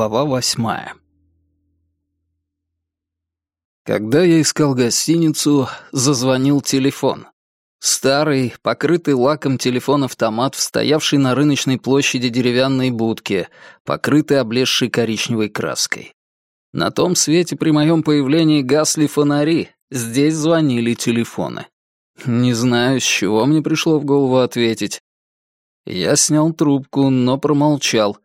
Глава восьмая Когда я искал гостиницу, зазвонил телефон. Старый, покрытый лаком телефон-автомат, стоявший на рыночной площади деревянной будки, покрытый облезшей коричневой краской. На том свете при моем появлении гасли фонари, здесь звонили телефоны. Не знаю, с чего мне пришло в голову ответить. Я снял трубку, но промолчал.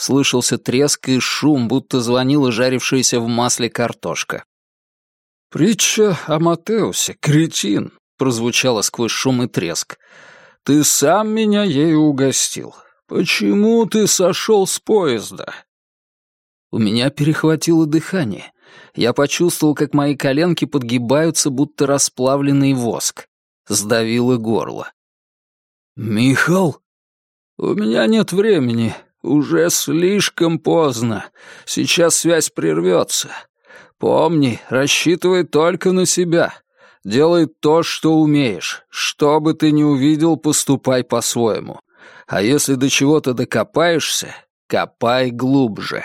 Слышался треск и шум, будто звонила жарившаяся в масле картошка. «Притча о Матеусе, кретин!» прозвучало сквозь шум и треск. «Ты сам меня ею угостил. Почему ты сошел с поезда?» У меня перехватило дыхание. Я почувствовал, как мои коленки подгибаются, будто расплавленный воск. Сдавило горло. «Михал?» «У меня нет времени. Уже слишком поздно. Сейчас связь прервется. Помни, рассчитывай только на себя. Делай то, что умеешь. Что бы ты ни увидел, поступай по-своему. А если до чего-то докопаешься, копай глубже.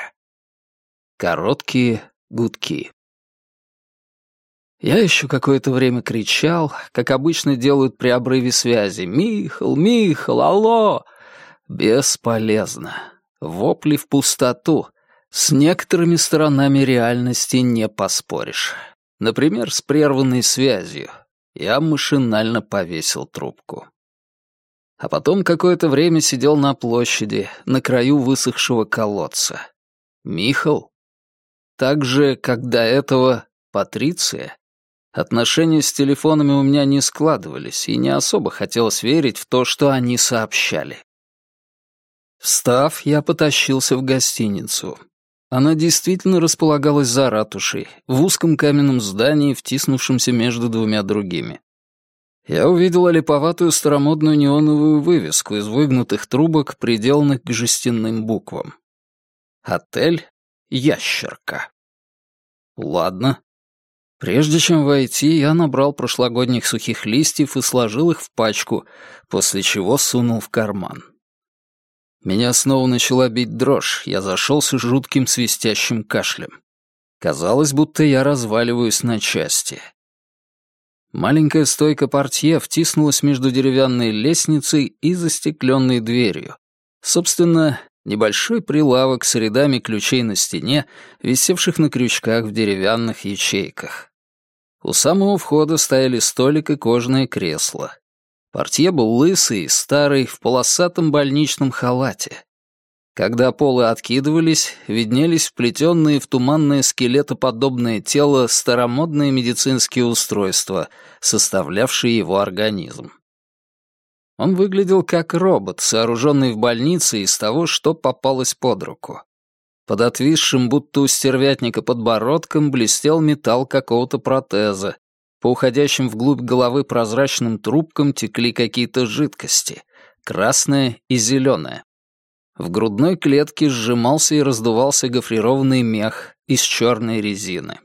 Короткие гудки. Я еще какое-то время кричал, как обычно делают при обрыве связи. «Михал, Михал, алло!» Бесполезно. Вопли в пустоту. С некоторыми сторонами реальности не поспоришь. Например, с прерванной связью. Я машинально повесил трубку. А потом какое-то время сидел на площади, на краю высохшего колодца. Михал? Так же, как до этого Патриция? Отношения с телефонами у меня не складывались, и не особо хотелось верить в то, что они сообщали. Встав, я потащился в гостиницу. Она действительно располагалась за ратушей, в узком каменном здании, втиснувшемся между двумя другими. Я увидел олиповатую старомодную неоновую вывеску из выгнутых трубок, приделанных к жестяным буквам. Отель «Ящерка». Ладно. Прежде чем войти, я набрал прошлогодних сухих листьев и сложил их в пачку, после чего сунул в карман. Меня снова начала бить дрожь, я зашелся жутким свистящим кашлем. Казалось, будто я разваливаюсь на части. Маленькая стойка портье втиснулась между деревянной лестницей и застекленной дверью. Собственно, небольшой прилавок с рядами ключей на стене, висевших на крючках в деревянных ячейках. У самого входа стояли столик и кожаное кресло. Портье был лысый старый, в полосатом больничном халате. Когда полы откидывались, виднелись вплетенные в туманное скелетоподобное тело старомодные медицинские устройства, составлявшие его организм. Он выглядел как робот, сооруженный в больнице из того, что попалось под руку. Под отвисшим, будто у стервятника подбородком, блестел металл какого-то протеза, по уходящим вглубь головы прозрачным трубкам текли какие-то жидкости, красная и зеленая. В грудной клетке сжимался и раздувался гофрированный мех из черной резины.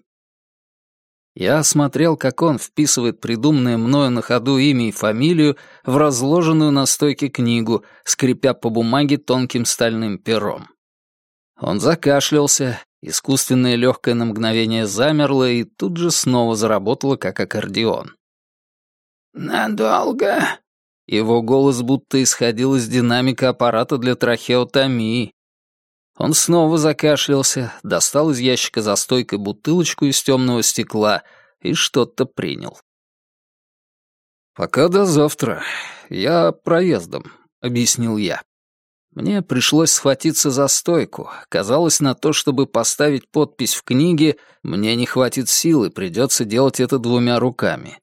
Я осмотрел, как он вписывает придуманное мною на ходу имя и фамилию в разложенную на стойке книгу, скрипя по бумаге тонким стальным пером. Он закашлялся, Искусственное легкое на мгновение замерло и тут же снова заработало, как аккордеон. «Надолго?» Его голос будто исходил из динамика аппарата для трахеотомии. Он снова закашлялся, достал из ящика за стойкой бутылочку из темного стекла и что-то принял. «Пока до завтра. Я проездом», — объяснил я. Мне пришлось схватиться за стойку. Казалось, на то, чтобы поставить подпись в книге, мне не хватит силы, придется делать это двумя руками.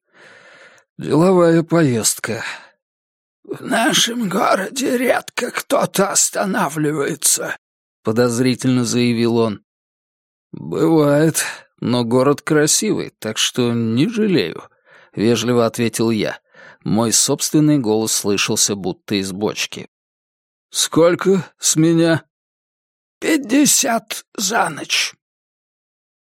Деловая поездка. «В нашем городе редко кто-то останавливается», — подозрительно заявил он. «Бывает, но город красивый, так что не жалею», — вежливо ответил я. Мой собственный голос слышался будто из бочки. «Сколько с меня?» «Пятьдесят за ночь».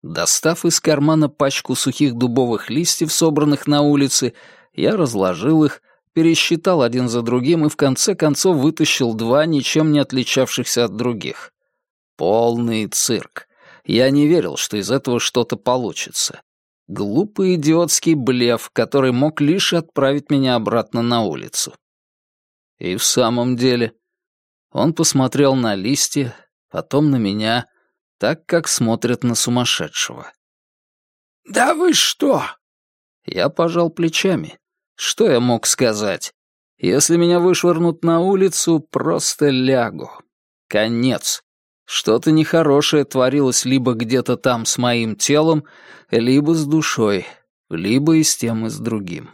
Достав из кармана пачку сухих дубовых листьев, собранных на улице, я разложил их, пересчитал один за другим и в конце концов вытащил два, ничем не отличавшихся от других. Полный цирк. Я не верил, что из этого что-то получится. Глупый идиотский блеф, который мог лишь отправить меня обратно на улицу. И в самом деле... Он посмотрел на листья, потом на меня, так, как смотрят на сумасшедшего. «Да вы что?» Я пожал плечами. Что я мог сказать? Если меня вышвырнут на улицу, просто лягу. Конец. Что-то нехорошее творилось либо где-то там с моим телом, либо с душой, либо и с тем, и с другим.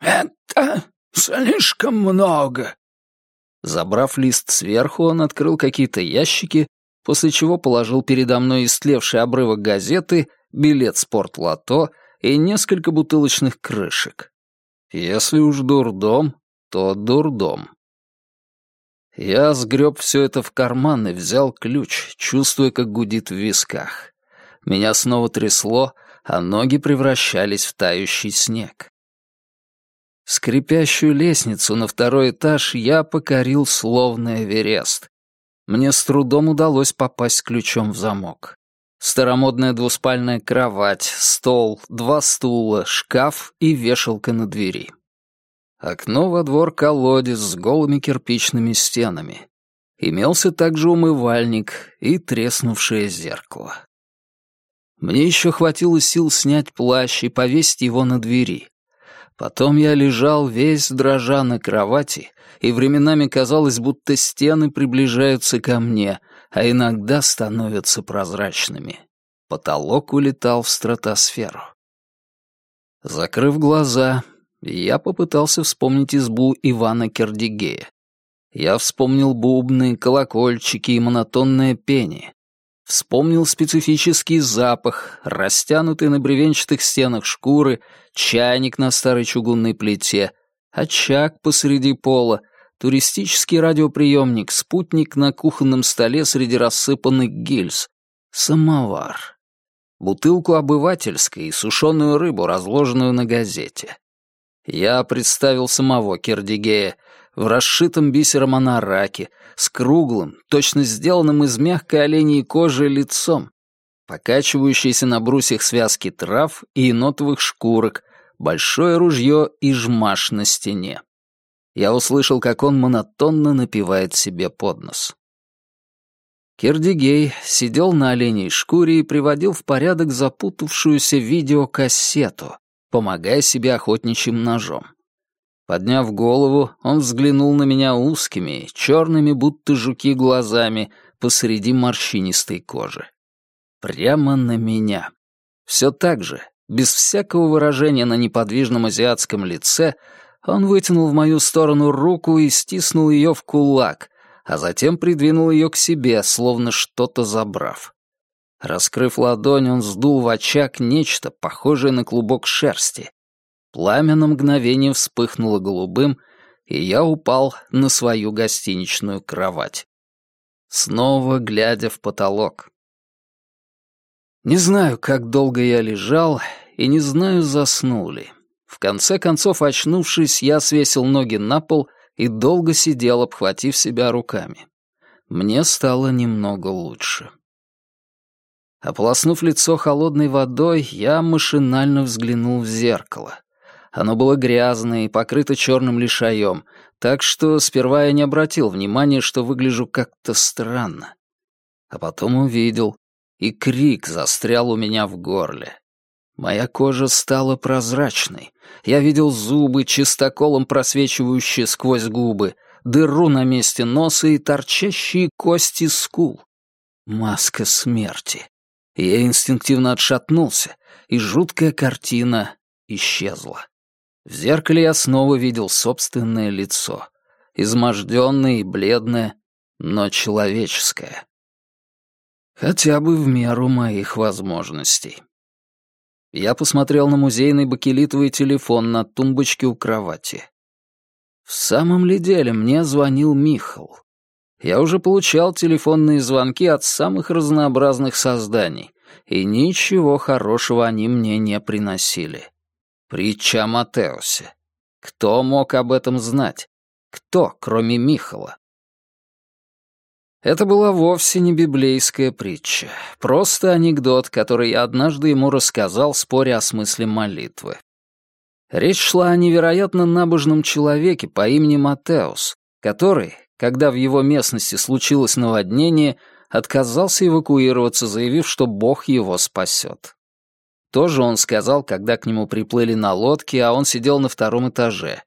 «Это слишком много». Забрав лист сверху, он открыл какие-то ящики, после чего положил передо мной истлевший обрывок газеты, билет спортлото и несколько бутылочных крышек. Если уж дурдом, то дурдом. Я сгреб все это в карман и взял ключ, чувствуя, как гудит в висках. Меня снова трясло, а ноги превращались в тающий снег. Скрипящую лестницу на второй этаж я покорил словно Эверест. Мне с трудом удалось попасть ключом в замок. Старомодная двуспальная кровать, стол, два стула, шкаф и вешалка на двери. Окно во двор колодец с голыми кирпичными стенами. Имелся также умывальник и треснувшее зеркало. Мне еще хватило сил снять плащ и повесить его на двери. Потом я лежал весь дрожа на кровати, и временами казалось, будто стены приближаются ко мне, а иногда становятся прозрачными. Потолок улетал в стратосферу. Закрыв глаза, я попытался вспомнить избу Ивана Кердигея. Я вспомнил бубны, колокольчики и монотонное пение. Вспомнил специфический запах, растянутый на бревенчатых стенах шкуры, чайник на старой чугунной плите, очаг посреди пола, туристический радиоприемник, спутник на кухонном столе среди рассыпанных гильз, самовар, бутылку обывательской и сушеную рыбу, разложенную на газете. Я представил самого Кердигея в расшитом бисером анараке, с круглым, точно сделанным из мягкой оленьей кожи лицом, покачивающейся на брусьях связки трав и енотовых шкурок, большое ружье и жмаш на стене. Я услышал, как он монотонно напевает себе под нос. Кердигей сидел на оленей шкуре и приводил в порядок запутавшуюся видеокассету, помогая себе охотничьим ножом. Подняв голову, он взглянул на меня узкими, черными, будто жуки, глазами посреди морщинистой кожи. Прямо на меня. Все так же, без всякого выражения на неподвижном азиатском лице, он вытянул в мою сторону руку и стиснул ее в кулак, а затем придвинул ее к себе, словно что-то забрав. Раскрыв ладонь, он сдул в очаг нечто, похожее на клубок шерсти. Пламя на мгновение вспыхнуло голубым, и я упал на свою гостиничную кровать. Снова глядя в потолок. Не знаю, как долго я лежал, и не знаю, заснул ли. В конце концов, очнувшись, я свесил ноги на пол и долго сидел, обхватив себя руками. Мне стало немного лучше. Ополоснув лицо холодной водой, я машинально взглянул в зеркало. Оно было грязное и покрыто черным лишаем, так что сперва я не обратил внимания, что выгляжу как-то странно. А потом увидел, и крик застрял у меня в горле. Моя кожа стала прозрачной. Я видел зубы, чистоколом просвечивающие сквозь губы, дыру на месте носа и торчащие кости скул. Маска смерти. Я инстинктивно отшатнулся, и жуткая картина исчезла. В зеркале я снова видел собственное лицо. Изможденное и бледное, но человеческое. Хотя бы в меру моих возможностей. Я посмотрел на музейный бакелитовый телефон на тумбочке у кровати. В самом ли деле мне звонил Михал? Я уже получал телефонные звонки от самых разнообразных созданий, и ничего хорошего они мне не приносили. Притча о Матеусе. Кто мог об этом знать? Кто, кроме Михала? Это была вовсе не библейская притча, просто анекдот, который я однажды ему рассказал, споря о смысле молитвы. Речь шла о невероятно набожном человеке по имени Матеус, который, когда в его местности случилось наводнение, отказался эвакуироваться, заявив, что Бог его спасет. Тоже он сказал, когда к нему приплыли на лодке, а он сидел на втором этаже.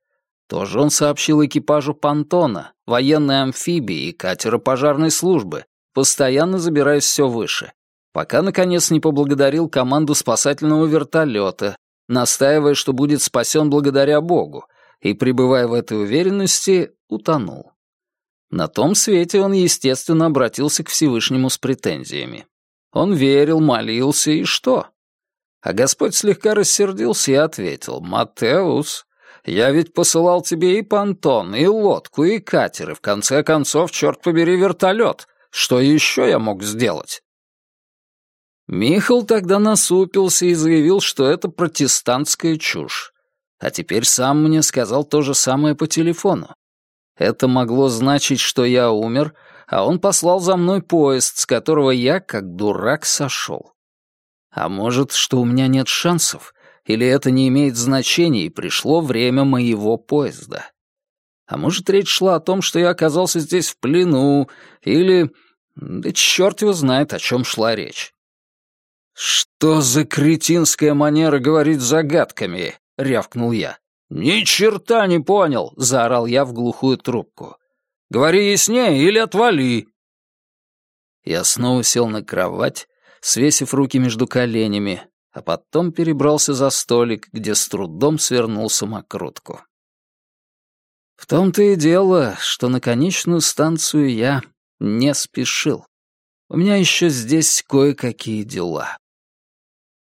Тоже он сообщил экипажу понтона, военной амфибии и катера пожарной службы, постоянно забираясь все выше, пока, наконец, не поблагодарил команду спасательного вертолета, настаивая, что будет спасен благодаря Богу, и, пребывая в этой уверенности, утонул. На том свете он, естественно, обратился к Всевышнему с претензиями. Он верил, молился, и что? А Господь слегка рассердился и ответил, «Матеус, я ведь посылал тебе и понтон, и лодку, и катер, и в конце концов, черт побери, вертолет. Что еще я мог сделать?» Михал тогда насупился и заявил, что это протестантская чушь. А теперь сам мне сказал то же самое по телефону. Это могло значить, что я умер, а он послал за мной поезд, с которого я, как дурак, сошел. А может, что у меня нет шансов, или это не имеет значения, и пришло время моего поезда. А может, речь шла о том, что я оказался здесь в плену, или... Да черт его знает, о чем шла речь. «Что за кретинская манера говорить загадками?» — рявкнул я. «Ни черта не понял!» — заорал я в глухую трубку. «Говори яснее или отвали!» Я снова сел на кровать, свесив руки между коленями, а потом перебрался за столик, где с трудом свернул самокрутку. В том-то и дело, что на конечную станцию я не спешил. У меня еще здесь кое-какие дела.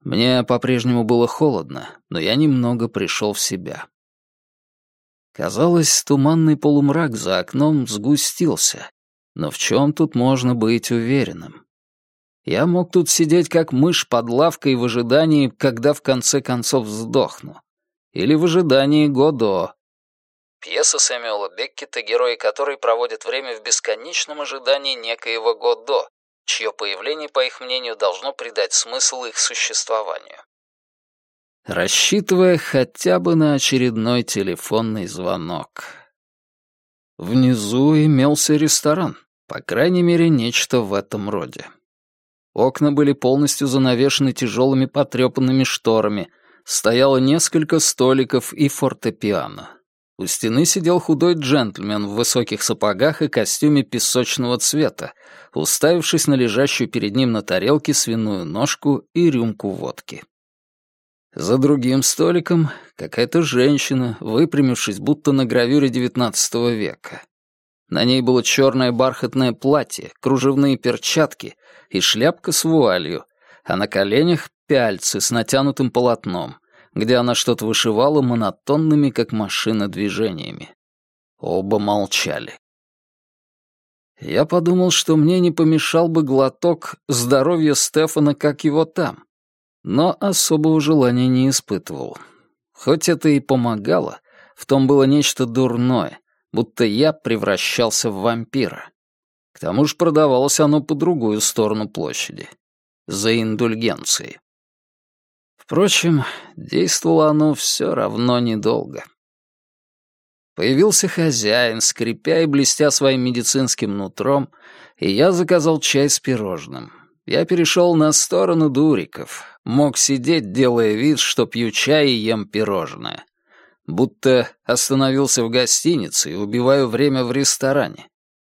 Мне по-прежнему было холодно, но я немного пришел в себя. Казалось, туманный полумрак за окном сгустился, но в чем тут можно быть уверенным? Я мог тут сидеть как мышь под лавкой в ожидании, когда в конце концов сдохну. Или в ожидании Годо. Пьеса Сэмюэла Беккета, герои которой проводят время в бесконечном ожидании некоего Годо, чье появление, по их мнению, должно придать смысл их существованию. Рассчитывая хотя бы на очередной телефонный звонок. Внизу имелся ресторан, по крайней мере, нечто в этом роде. Окна были полностью занавешены тяжелыми потрепанными шторами, стояло несколько столиков и фортепиано. У стены сидел худой джентльмен в высоких сапогах и костюме песочного цвета, уставившись на лежащую перед ним на тарелке свиную ножку и рюмку водки. За другим столиком какая-то женщина, выпрямившись будто на гравюре XIX века. На ней было черное бархатное платье, кружевные перчатки и шляпка с вуалью, а на коленях пяльцы с натянутым полотном, где она что-то вышивала монотонными, как машина, движениями. Оба молчали. Я подумал, что мне не помешал бы глоток здоровья Стефана, как его там, но особого желания не испытывал. Хоть это и помогало, в том было нечто дурное, будто я превращался в вампира. К тому же продавалось оно по другую сторону площади. За индульгенцией. Впрочем, действовало оно все равно недолго. Появился хозяин, скрипя и блестя своим медицинским нутром, и я заказал чай с пирожным. Я перешел на сторону дуриков, мог сидеть, делая вид, что пью чай и ем пирожное. Будто остановился в гостинице и убиваю время в ресторане.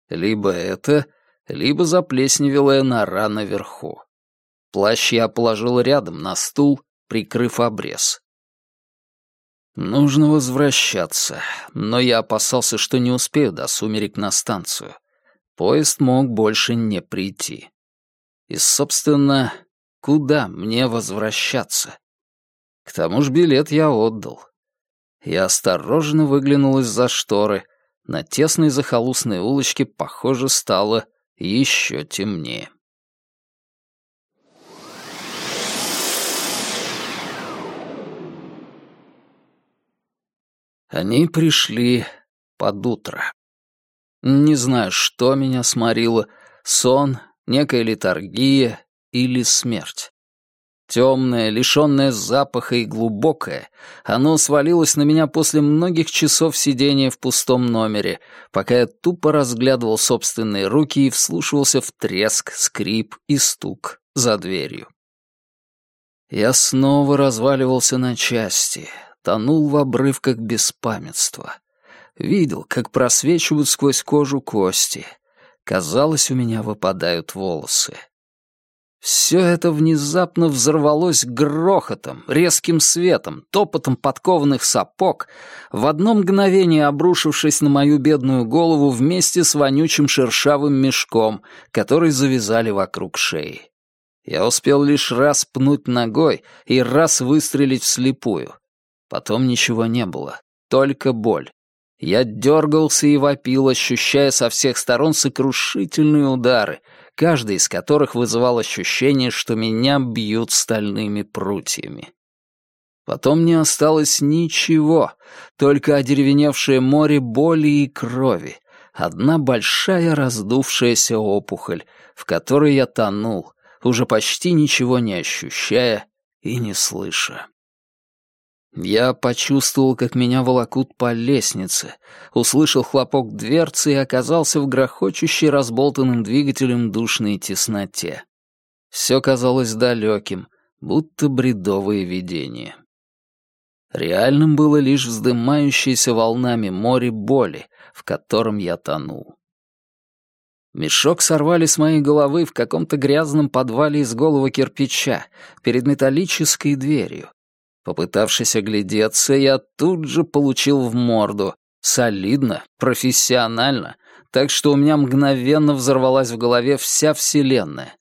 Либо это, либо заплесневелая нора наверху. Плащ я положил рядом на стул, прикрыв обрез. Нужно возвращаться, но я опасался, что не успею до сумерек на станцию. Поезд мог больше не прийти. И, собственно, куда мне возвращаться? К тому же билет я отдал. Я осторожно выглянул из-за шторы, на тесной захолустной улочке, похоже, стало еще темнее. Они пришли под утро. Не знаю, что меня сморило, сон, некая литургия или смерть. Темное, лишенное запаха и глубокое, оно свалилось на меня после многих часов сидения в пустом номере, пока я тупо разглядывал собственные руки и вслушивался в треск, скрип и стук за дверью. Я снова разваливался на части, тонул в обрывках беспамятства. Видел, как просвечивают сквозь кожу кости. Казалось, у меня выпадают волосы. Все это внезапно взорвалось грохотом, резким светом, топотом подкованных сапог, в одно мгновение обрушившись на мою бедную голову вместе с вонючим шершавым мешком, который завязали вокруг шеи. Я успел лишь раз пнуть ногой и раз выстрелить вслепую. Потом ничего не было, только боль. Я дергался и вопил, ощущая со всех сторон сокрушительные удары — каждый из которых вызывал ощущение, что меня бьют стальными прутьями. Потом не осталось ничего, только одеревеневшее море боли и крови, одна большая раздувшаяся опухоль, в которой я тонул, уже почти ничего не ощущая и не слыша. Я почувствовал, как меня волокут по лестнице, услышал хлопок дверцы и оказался в грохочущей разболтанным двигателем душной тесноте. Все казалось далеким, будто бредовые видения. Реальным было лишь вздымающееся волнами море боли, в котором я тонул. Мешок сорвали с моей головы в каком-то грязном подвале из голого кирпича перед металлической дверью, Попытавшись оглядеться, я тут же получил в морду. Солидно, профессионально, так что у меня мгновенно взорвалась в голове вся вселенная.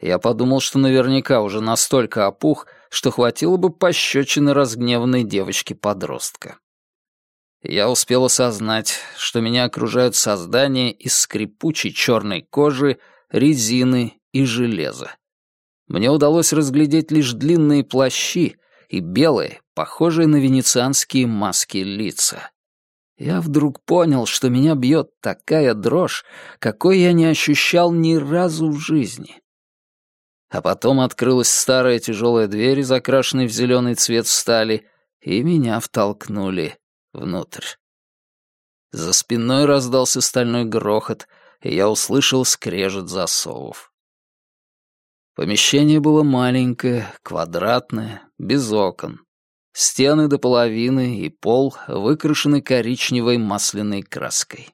Я подумал, что наверняка уже настолько опух, что хватило бы пощечины разгневанной девочки-подростка. Я успел осознать, что меня окружают создания из скрипучей черной кожи, резины и железа. Мне удалось разглядеть лишь длинные плащи, и белые, похожие на венецианские маски лица. Я вдруг понял, что меня бьет такая дрожь, какой я не ощущал ни разу в жизни. А потом открылась старая тяжелая дверь, закрашенная в зеленый цвет стали, и меня втолкнули внутрь. За спиной раздался стальной грохот, и я услышал скрежет засовов. Помещение было маленькое, квадратное, без окон. Стены до половины и пол выкрашены коричневой масляной краской.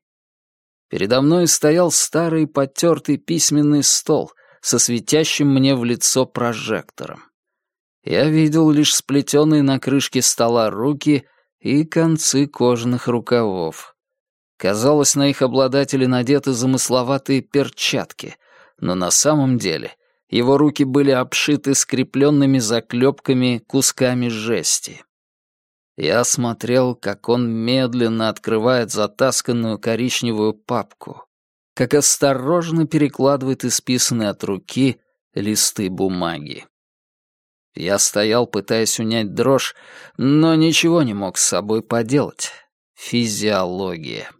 Передо мной стоял старый потертый письменный стол со светящим мне в лицо прожектором. Я видел лишь сплетенные на крышке стола руки и концы кожаных рукавов. Казалось, на их обладателе надеты замысловатые перчатки, но на самом деле его руки были обшиты скрепленными заклепками кусками жести. Я смотрел, как он медленно открывает затасканную коричневую папку, как осторожно перекладывает исписанные от руки листы бумаги. Я стоял, пытаясь унять дрожь, но ничего не мог с собой поделать. Физиология.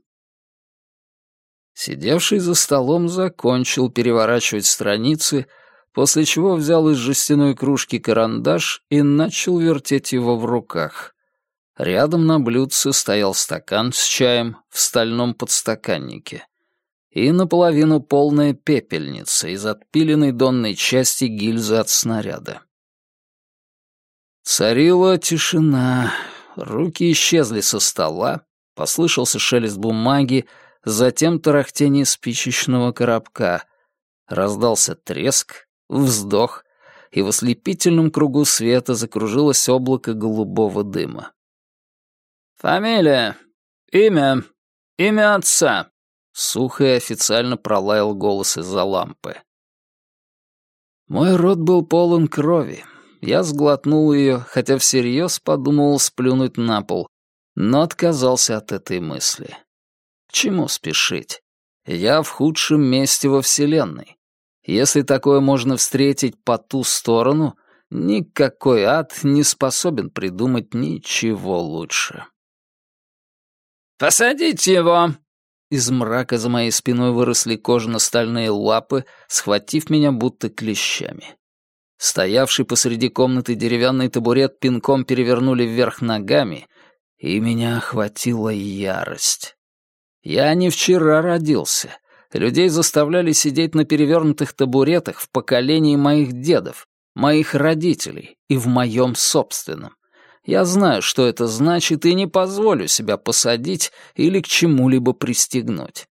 Сидевший за столом закончил переворачивать страницы, после чего взял из жестяной кружки карандаш и начал вертеть его в руках. Рядом на блюдце стоял стакан с чаем в стальном подстаканнике и наполовину полная пепельница из отпиленной донной части гильзы от снаряда. Царила тишина, руки исчезли со стола, послышался шелест бумаги, затем тарахтение спичечного коробка, раздался треск, вздох, и в ослепительном кругу света закружилось облако голубого дыма. «Фамилия, имя, имя отца», — сухо и официально пролаял голос из-за лампы. Мой рот был полон крови. Я сглотнул ее, хотя всерьез подумывал сплюнуть на пол, но отказался от этой мысли. К чему спешить? Я в худшем месте во Вселенной. Если такое можно встретить по ту сторону, никакой ад не способен придумать ничего лучше. «Посадите его!» из мрака за моей спиной выросли кожано-стальные лапы, схватив меня будто клещами. Стоявший посреди комнаты деревянный табурет пинком перевернули вверх ногами, и меня охватила ярость. Я не вчера родился. Людей заставляли сидеть на перевернутых табуретах в поколении моих дедов, моих родителей и в моем собственном. Я знаю, что это значит, и не позволю себя посадить или к чему-либо пристегнуть.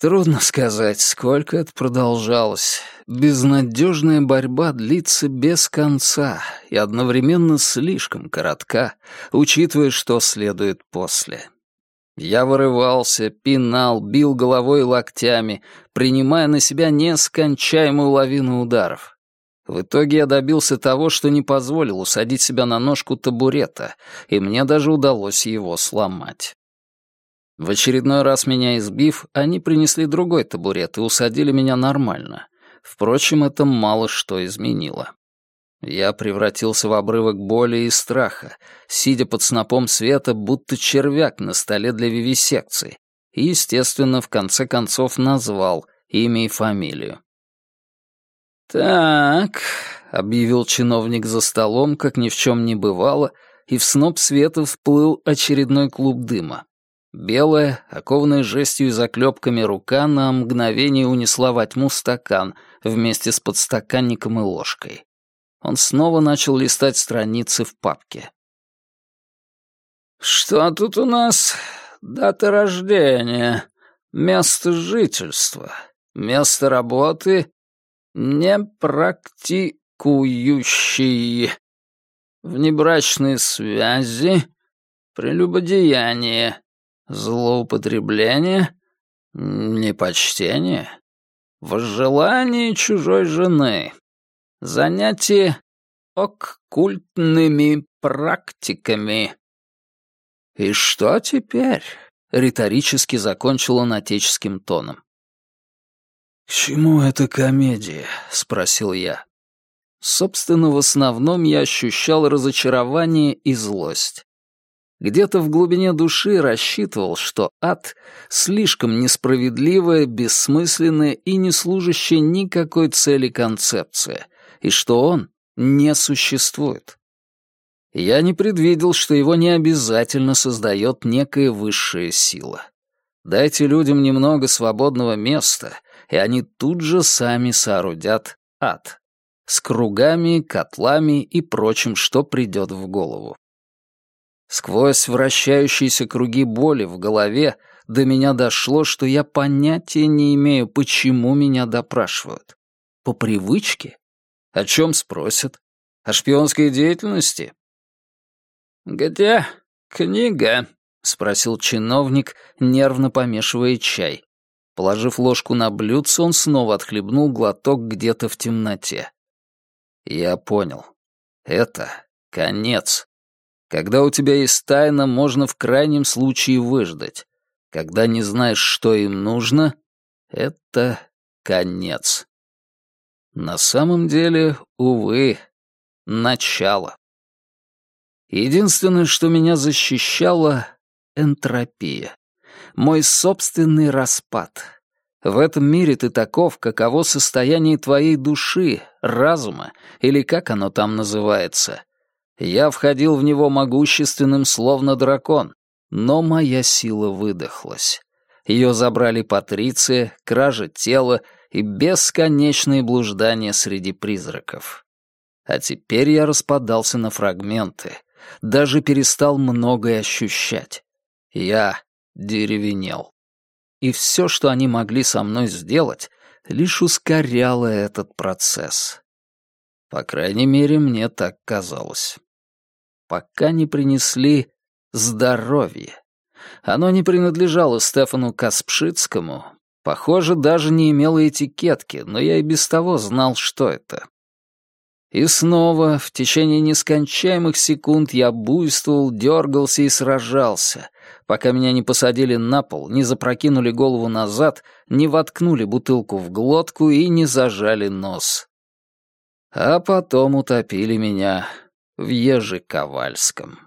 Трудно сказать, сколько это продолжалось. Безнадежная борьба длится без конца и одновременно слишком коротка, учитывая, что следует после. Я вырывался, пинал, бил головой и локтями, принимая на себя нескончаемую лавину ударов. В итоге я добился того, что не позволил усадить себя на ножку табурета, и мне даже удалось его сломать. В очередной раз меня избив, они принесли другой табурет и усадили меня нормально. Впрочем, это мало что изменило. Я превратился в обрывок боли и страха, сидя под снопом света, будто червяк на столе для вивисекции, и, естественно, в конце концов назвал имя и фамилию. «Так», — объявил чиновник за столом, как ни в чем не бывало, и в сноп света всплыл очередной клуб дыма. Белая, окованная жестью и заклепками рука на мгновение унесла во тьму стакан вместе с подстаканником и ложкой. Он снова начал листать страницы в папке. «Что тут у нас? Дата рождения, место жительства, место работы, непрактикующий, внебрачные связи, прелюбодеяние, Злоупотребление? Непочтение? Возжелание чужой жены? Занятие оккультными практиками? И что теперь? Риторически закончил он отеческим тоном. «К чему эта комедия?» — спросил я. Собственно, в основном я ощущал разочарование и злость. Где-то в глубине души рассчитывал, что ад — слишком несправедливая, бессмысленная и не служащая никакой цели концепция, и что он не существует. Я не предвидел, что его не обязательно создает некая высшая сила. Дайте людям немного свободного места, и они тут же сами соорудят ад. С кругами, котлами и прочим, что придет в голову. Сквозь вращающиеся круги боли в голове до меня дошло, что я понятия не имею, почему меня допрашивают. По привычке? О чем спросят? О шпионской деятельности? «Где книга?» — спросил чиновник, нервно помешивая чай. Положив ложку на блюдце, он снова отхлебнул глоток где-то в темноте. Я понял. Это конец. Когда у тебя есть тайна, можно в крайнем случае выждать. Когда не знаешь, что им нужно, это конец. На самом деле, увы, начало. Единственное, что меня защищало — энтропия. Мой собственный распад. В этом мире ты таков, каково состояние твоей души, разума, или как оно там называется — я входил в него могущественным, словно дракон, но моя сила выдохлась. Ее забрали Патриция, кража тела и бесконечные блуждания среди призраков. А теперь я распадался на фрагменты, даже перестал многое ощущать. Я деревенел. И все, что они могли со мной сделать, лишь ускоряло этот процесс. По крайней мере, мне так казалось пока не принесли здоровье. Оно не принадлежало Стефану Каспшицкому, похоже, даже не имело этикетки, но я и без того знал, что это. И снова, в течение нескончаемых секунд я буйствовал, дергался и сражался, пока меня не посадили на пол, не запрокинули голову назад, не воткнули бутылку в глотку и не зажали нос. А потом утопили меня в Ежековальском.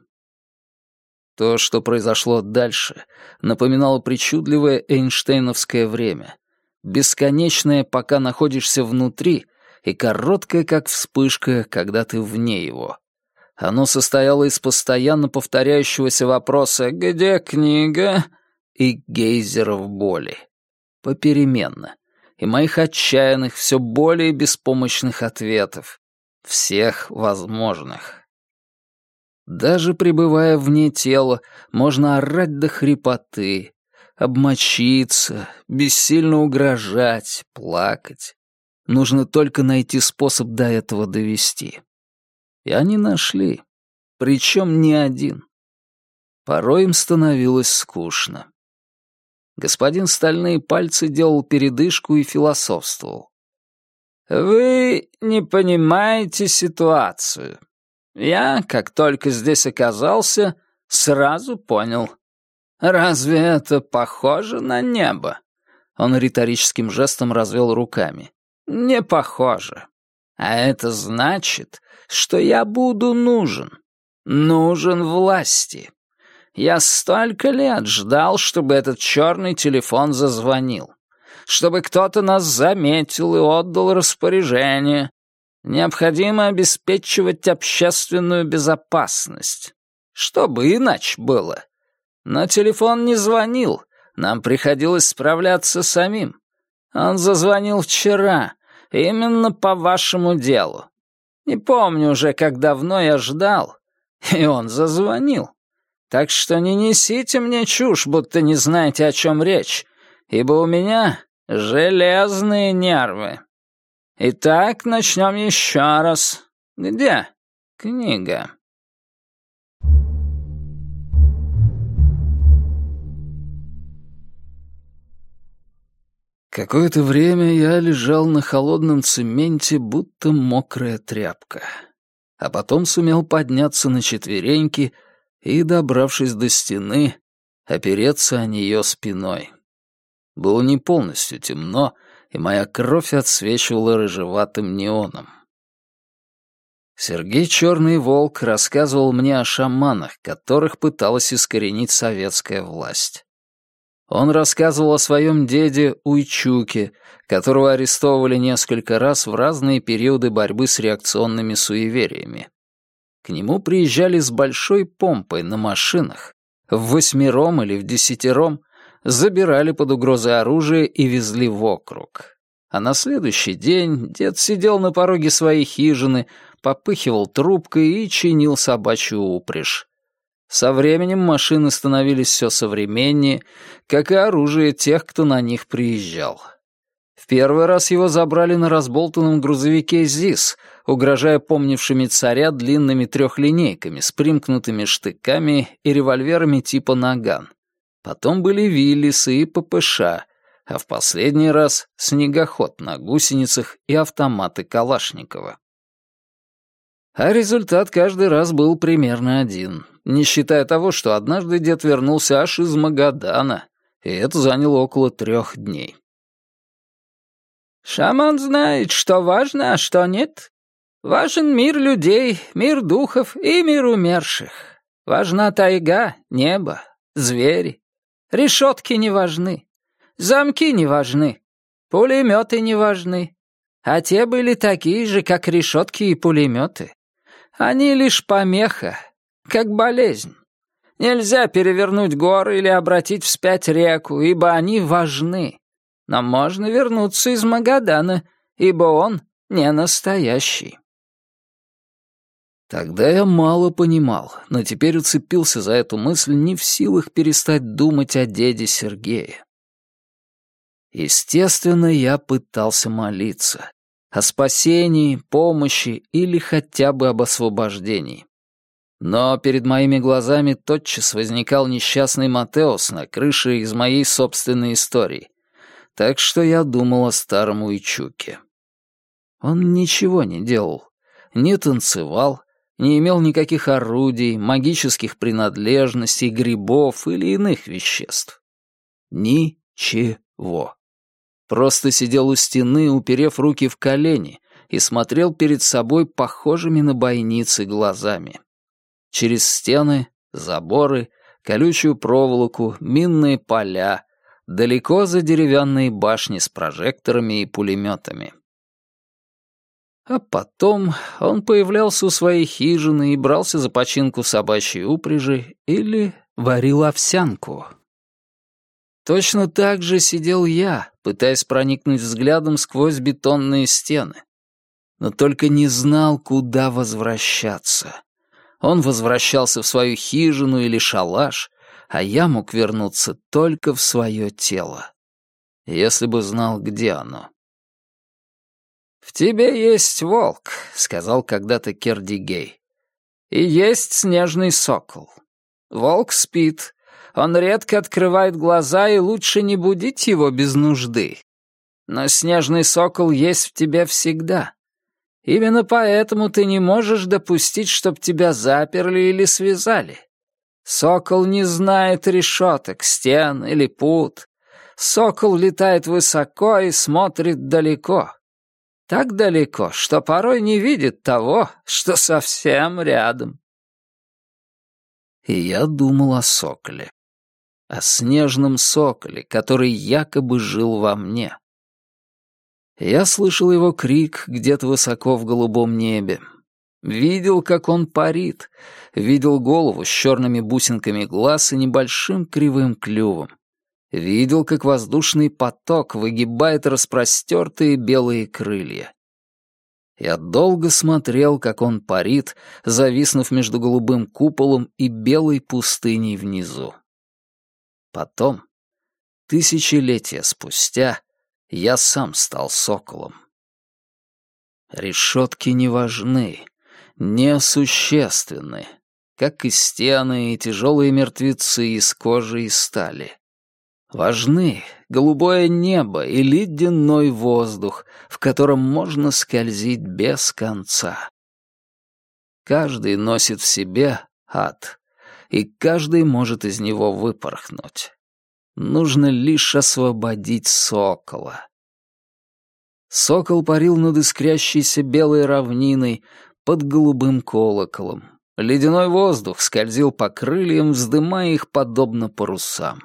То, что произошло дальше, напоминало причудливое Эйнштейновское время. Бесконечное, пока находишься внутри, и короткое, как вспышка, когда ты вне его. Оно состояло из постоянно повторяющегося вопроса «Где книга?» и гейзеров боли. Попеременно. И моих отчаянных, все более беспомощных ответов. Всех возможных. Даже пребывая вне тела, можно орать до хрипоты, обмочиться, бессильно угрожать, плакать. Нужно только найти способ до этого довести. И они нашли. Причем не один. Порой им становилось скучно. Господин Стальные Пальцы делал передышку и философствовал. «Вы не понимаете ситуацию. Я, как только здесь оказался, сразу понял. Разве это похоже на небо? Он риторическим жестом развел руками. Не похоже. А это значит, что я буду нужен. Нужен власти. Я столько лет ждал, чтобы этот черный телефон зазвонил. Чтобы кто-то нас заметил и отдал распоряжение, Необходимо обеспечивать общественную безопасность. Что бы иначе было. Но телефон не звонил, нам приходилось справляться самим. Он зазвонил вчера, именно по вашему делу. Не помню уже, как давно я ждал, и он зазвонил. Так что не несите мне чушь, будто не знаете, о чем речь, ибо у меня железные нервы. Итак, начнем еще раз. Где книга? Какое-то время я лежал на холодном цементе, будто мокрая тряпка. А потом сумел подняться на четвереньки и, добравшись до стены, опереться о нее спиной. Было не полностью темно, и моя кровь отсвечивала рыжеватым неоном. Сергей Черный Волк рассказывал мне о шаманах, которых пыталась искоренить советская власть. Он рассказывал о своем деде Уйчуке, которого арестовывали несколько раз в разные периоды борьбы с реакционными суевериями. К нему приезжали с большой помпой на машинах, в восьмером или в десятером, забирали под угрозой оружия и везли в округ. А на следующий день дед сидел на пороге своей хижины, попыхивал трубкой и чинил собачью упряжь. Со временем машины становились все современнее, как и оружие тех, кто на них приезжал. В первый раз его забрали на разболтанном грузовике ЗИС, угрожая помнившими царя длинными трехлинейками с примкнутыми штыками и револьверами типа «Наган». Потом были Виллисы и ППШ, а в последний раз снегоход на гусеницах и автоматы Калашникова. А результат каждый раз был примерно один, не считая того, что однажды дед вернулся аж из Магадана, и это заняло около трех дней. «Шаман знает, что важно, а что нет. Важен мир людей, мир духов и мир умерших. Важна тайга, небо, звери, Решетки не важны, замки не важны, пулеметы не важны. А те были такие же, как решетки и пулеметы. Они лишь помеха, как болезнь. Нельзя перевернуть горы или обратить вспять реку, ибо они важны. Но можно вернуться из Магадана, ибо он не настоящий. Тогда я мало понимал, но теперь уцепился за эту мысль, не в силах перестать думать о деде Сергее. Естественно, я пытался молиться. О спасении, помощи или хотя бы об освобождении. Но перед моими глазами тотчас возникал несчастный Матеос на крыше из моей собственной истории. Так что я думал о старом Уичуке. Он ничего не делал. Не танцевал, не имел никаких орудий, магических принадлежностей, грибов или иных веществ. Ничего. Просто сидел у стены, уперев руки в колени, и смотрел перед собой похожими на бойницы глазами. Через стены, заборы, колючую проволоку, минные поля, далеко за деревянные башни с прожекторами и пулеметами. А потом он появлялся у своей хижины и брался за починку собачьей упряжи или варил овсянку. Точно так же сидел я, пытаясь проникнуть взглядом сквозь бетонные стены. Но только не знал, куда возвращаться. Он возвращался в свою хижину или шалаш, а я мог вернуться только в свое тело. Если бы знал, где оно. «В тебе есть волк», — сказал когда-то Кердигей. «И есть снежный сокол. Волк спит. Он редко открывает глаза, и лучше не будить его без нужды. Но снежный сокол есть в тебе всегда. Именно поэтому ты не можешь допустить, чтоб тебя заперли или связали. Сокол не знает решеток, стен или пут. Сокол летает высоко и смотрит далеко. Так далеко, что порой не видит того, что совсем рядом. И я думал о соколе. О снежном соколе, который якобы жил во мне. Я слышал его крик где-то высоко в голубом небе. Видел, как он парит. Видел голову с черными бусинками глаз и небольшим кривым клювом. Видел, как воздушный поток выгибает распростертые белые крылья. Я долго смотрел, как он парит, зависнув между голубым куполом и белой пустыней внизу. Потом, тысячелетия спустя, я сам стал соколом. Решетки не важны, несущественны, как и стены и тяжелые мертвецы из кожи и стали. Важны голубое небо и ледяной воздух, в котором можно скользить без конца. Каждый носит в себе ад, и каждый может из него выпорхнуть. Нужно лишь освободить сокола. Сокол парил над искрящейся белой равниной под голубым колоколом. Ледяной воздух скользил по крыльям, вздымая их подобно парусам.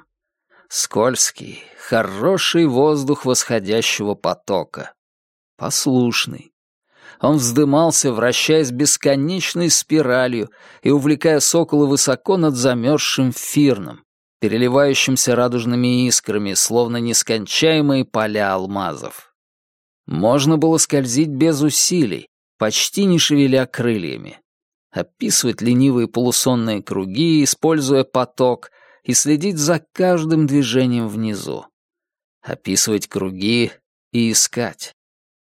Скользкий, хороший воздух восходящего потока. Послушный. Он вздымался, вращаясь бесконечной спиралью и увлекая сокола высоко над замерзшим фирном, переливающимся радужными искрами, словно нескончаемые поля алмазов. Можно было скользить без усилий, почти не шевеля крыльями. Описывать ленивые полусонные круги, используя поток — и следить за каждым движением внизу. Описывать круги и искать.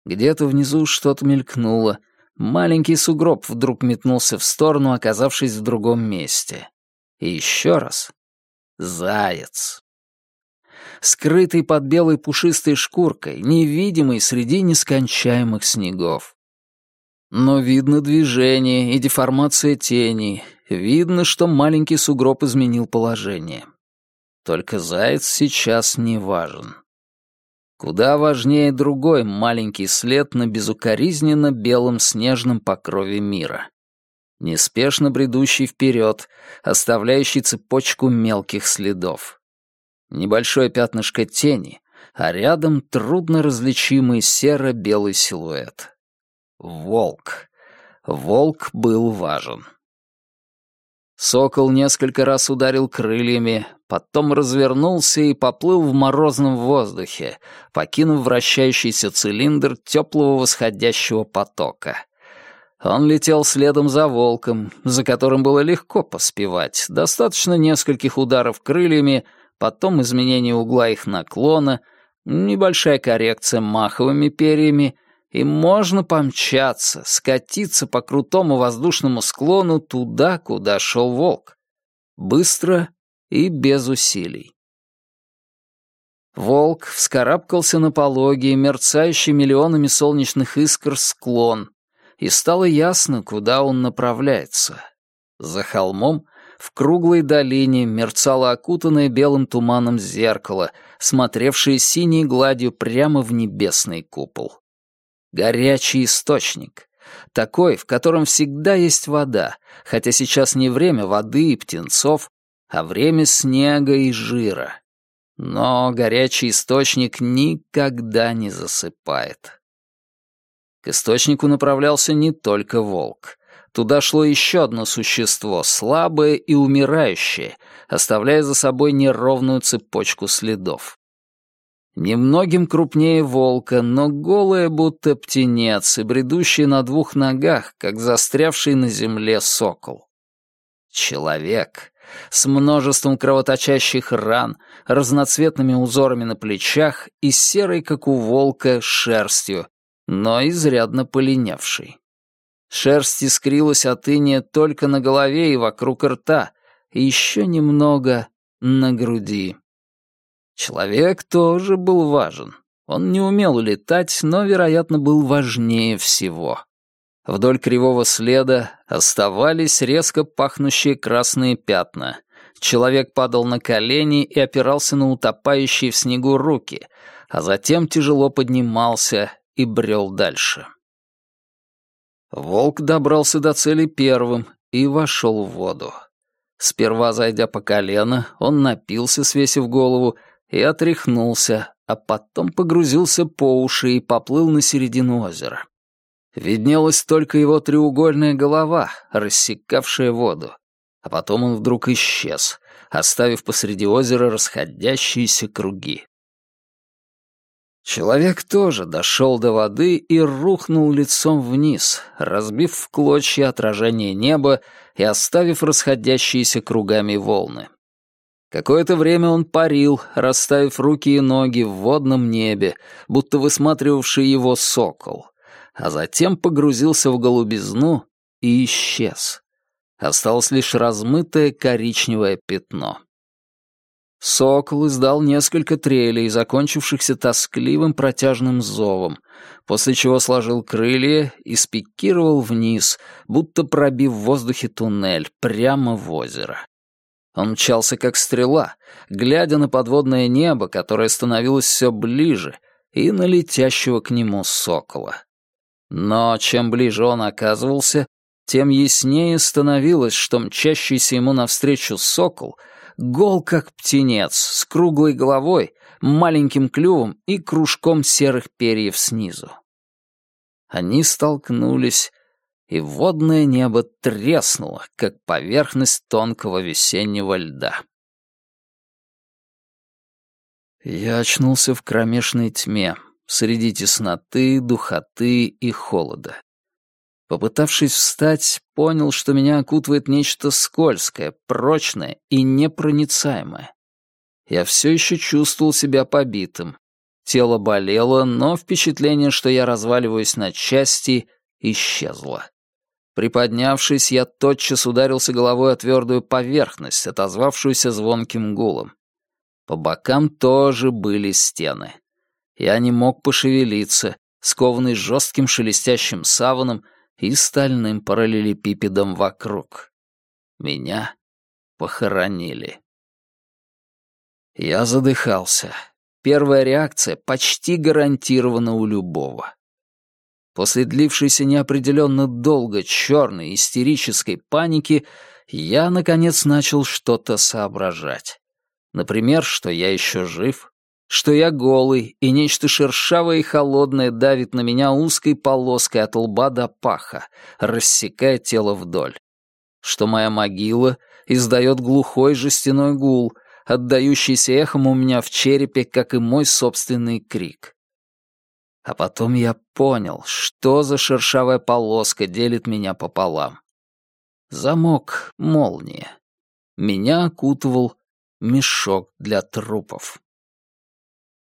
Где-то внизу что-то мелькнуло. Маленький сугроб вдруг метнулся в сторону, оказавшись в другом месте. И еще раз. Заяц. Скрытый под белой пушистой шкуркой, невидимый среди нескончаемых снегов. Но видно движение и деформация тени, видно, что маленький сугроб изменил положение. Только заяц сейчас не важен. Куда важнее другой маленький след на безукоризненно белом снежном покрове мира. Неспешно бредущий вперед, оставляющий цепочку мелких следов. Небольшое пятнышко тени, а рядом трудно различимый серо-белый силуэт. Волк. Волк был важен. Сокол несколько раз ударил крыльями, потом развернулся и поплыл в морозном воздухе, покинув вращающийся цилиндр теплого восходящего потока. Он летел следом за волком, за которым было легко поспевать, достаточно нескольких ударов крыльями, потом изменение угла их наклона, небольшая коррекция маховыми перьями — и можно помчаться, скатиться по крутому воздушному склону туда, куда шел волк. Быстро и без усилий. Волк вскарабкался на пологий, мерцающий миллионами солнечных искр склон, и стало ясно, куда он направляется. За холмом, в круглой долине, мерцало окутанное белым туманом зеркало, смотревшее синей гладью прямо в небесный купол. Горячий источник. Такой, в котором всегда есть вода, хотя сейчас не время воды и птенцов, а время снега и жира. Но горячий источник никогда не засыпает. К источнику направлялся не только волк. Туда шло еще одно существо, слабое и умирающее, оставляя за собой неровную цепочку следов. Немногим крупнее волка, но голая будто птенец и бредущий на двух ногах, как застрявший на земле сокол. Человек с множеством кровоточащих ран, разноцветными узорами на плечах и серой, как у волка, шерстью, но изрядно полинявший. Шерсть искрилась от иния только на голове и вокруг рта, и еще немного на груди. Человек тоже был важен. Он не умел летать, но, вероятно, был важнее всего. Вдоль кривого следа оставались резко пахнущие красные пятна. Человек падал на колени и опирался на утопающие в снегу руки, а затем тяжело поднимался и брел дальше. Волк добрался до цели первым и вошел в воду. Сперва зайдя по колено, он напился, свесив голову, и отряхнулся, а потом погрузился по уши и поплыл на середину озера. Виднелась только его треугольная голова, рассекавшая воду. А потом он вдруг исчез, оставив посреди озера расходящиеся круги. Человек тоже дошел до воды и рухнул лицом вниз, разбив в клочья отражение неба и оставив расходящиеся кругами волны. Какое-то время он парил, расставив руки и ноги в водном небе, будто высматривавший его сокол, а затем погрузился в голубизну и исчез. Осталось лишь размытое коричневое пятно. Сокол издал несколько трелей, закончившихся тоскливым протяжным зовом, после чего сложил крылья и спикировал вниз, будто пробив в воздухе туннель, прямо в озеро. Он мчался как стрела, глядя на подводное небо, которое становилось все ближе, и на летящего к нему сокола. Но чем ближе он оказывался, тем яснее становилось, что мчащийся ему навстречу сокол гол как птенец, с круглой головой, маленьким клювом и кружком серых перьев снизу. Они столкнулись, и водное небо треснуло, как поверхность тонкого весеннего льда. Я очнулся в кромешной тьме, среди тесноты, духоты и холода. Попытавшись встать, понял, что меня окутывает нечто скользкое, прочное и непроницаемое. Я все еще чувствовал себя побитым. Тело болело, но впечатление, что я разваливаюсь на части, исчезло. Приподнявшись, я тотчас ударился головой о твердую поверхность, отозвавшуюся звонким гулом. По бокам тоже были стены. Я не мог пошевелиться, скованный жестким шелестящим саваном и стальным параллелепипедом вокруг. Меня похоронили. Я задыхался. Первая реакция почти гарантирована у любого. После длившейся неопределенно долго черной истерической паники я, наконец, начал что-то соображать. Например, что я еще жив, что я голый, и нечто шершавое и холодное давит на меня узкой полоской от лба до паха, рассекая тело вдоль. Что моя могила издает глухой жестяной гул, отдающийся эхом у меня в черепе, как и мой собственный крик. А потом я понял, что за шершавая полоска делит меня пополам. Замок молния. Меня окутывал мешок для трупов.